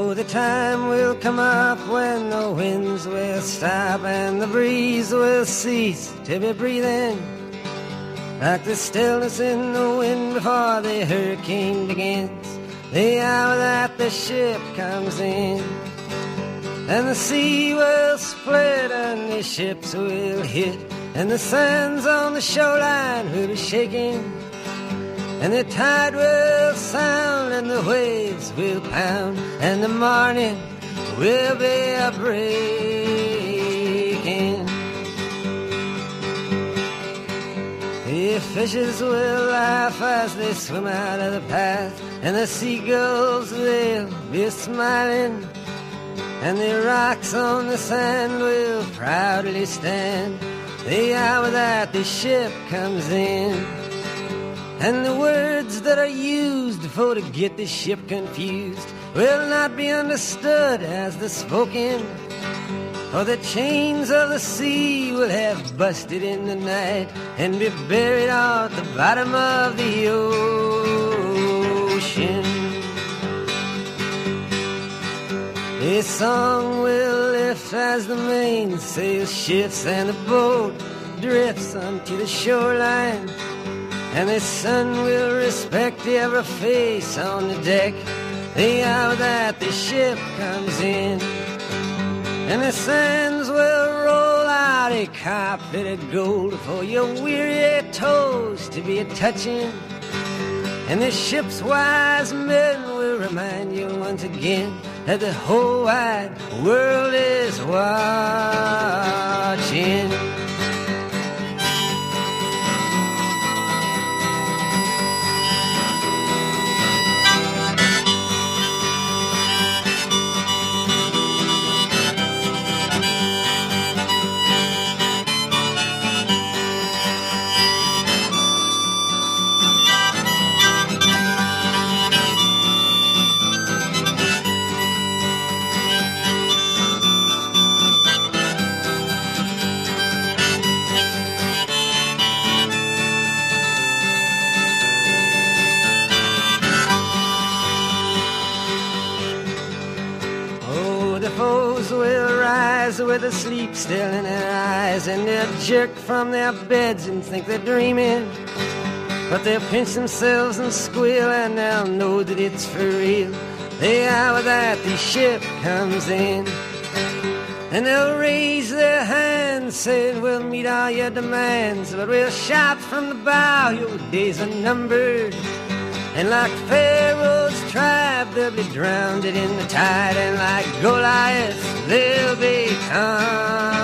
Oh, the time will come up when the winds will stop and the breeze will cease to be breathing. Like the stillness in the wind before the hurricane begins, the hour that the ship comes in. And the sea will split and the ships will hit, and the sands on the shoreline will be shaking. And the tide will sound and the waves will pound, and the morning will be a breaking. The fishes will laugh as they swim out of the path, and the seagulls will be smiling, and the rocks on the sand will proudly stand the hour that the ship comes in. And the words that are used for to get the ship confused will not be understood as the spoken. For the chains of the sea will have busted in the night and be buried at the bottom of the ocean. A song will lift as the mainsail shifts and the boat drifts onto the shoreline. And the sun will respect every face on the deck the hour that the ship comes in. And the sands will roll out a carpet of gold for your weary toes to be a touching. And the ship's wise men will remind you once again that the whole wide world is watching. Will rise with the sleep still in their eyes, and they'll jerk from their beds and think they're dreaming. But they'll pinch themselves and squeal, and they'll know that it's for real. The hour that the ship comes in. And they'll raise their hands, saying, We'll meet all your demands, but we'll shout from the bow, Your days are numbered. And like Pharaoh's be drowned in the tide, and like Goliath, they'll be.